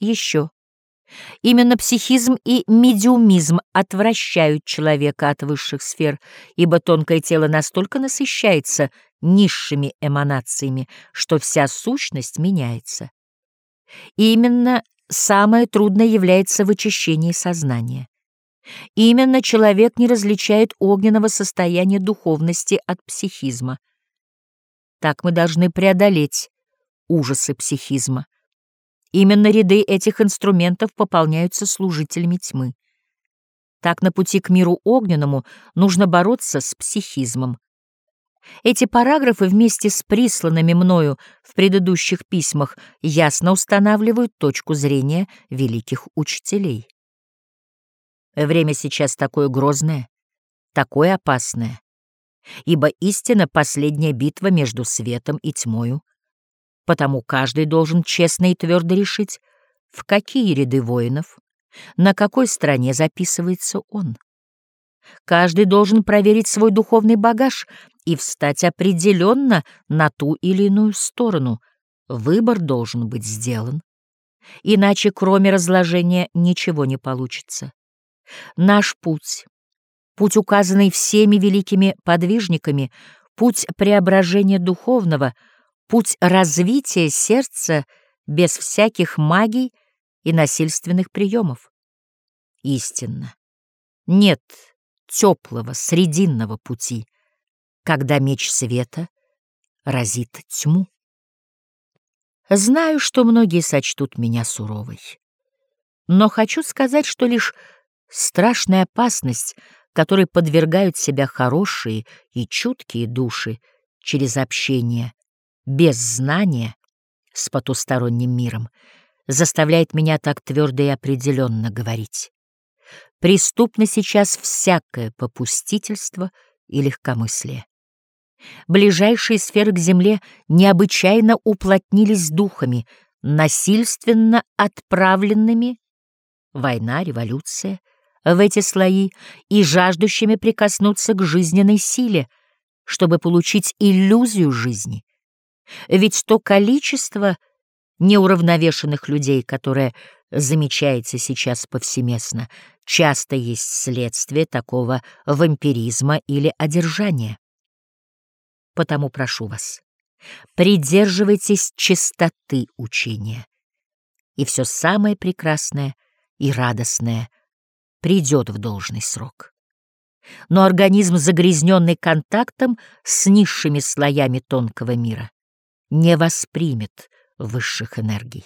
Еще. Именно психизм и медиумизм отвращают человека от высших сфер, ибо тонкое тело настолько насыщается низшими эманациями, что вся сущность меняется. Именно самое трудное является в очищении сознания. Именно человек не различает огненного состояния духовности от психизма. Так мы должны преодолеть ужасы психизма. Именно ряды этих инструментов пополняются служителями тьмы. Так на пути к миру огненному нужно бороться с психизмом. Эти параграфы вместе с присланными мною в предыдущих письмах ясно устанавливают точку зрения великих учителей. Время сейчас такое грозное, такое опасное, ибо истина — последняя битва между светом и тьмою, Потому каждый должен честно и твердо решить, в какие ряды воинов, на какой стороне записывается он. Каждый должен проверить свой духовный багаж и встать определенно на ту или иную сторону. Выбор должен быть сделан. Иначе, кроме разложения, ничего не получится. Наш путь, путь, указанный всеми великими подвижниками, путь преображения духовного — путь развития сердца без всяких магий и насильственных приемов. Истинно, нет теплого срединного пути, когда меч света разит тьму. Знаю, что многие сочтут меня суровой, но хочу сказать, что лишь страшная опасность, которой подвергают себя хорошие и чуткие души через общение без знания с потусторонним миром, заставляет меня так твердо и определенно говорить. Преступно сейчас всякое попустительство и легкомыслие. Ближайшие сферы к Земле необычайно уплотнились духами, насильственно отправленными война, революция в эти слои и жаждущими прикоснуться к жизненной силе, чтобы получить иллюзию жизни, ведь то количество неуравновешенных людей, которое замечается сейчас повсеместно, часто есть следствие такого вампиризма или одержания. Потому прошу вас, придерживайтесь чистоты учения, и все самое прекрасное и радостное придет в должный срок. Но организм, загрязненный контактом с низшими слоями тонкого мира, не воспримет высших энергий.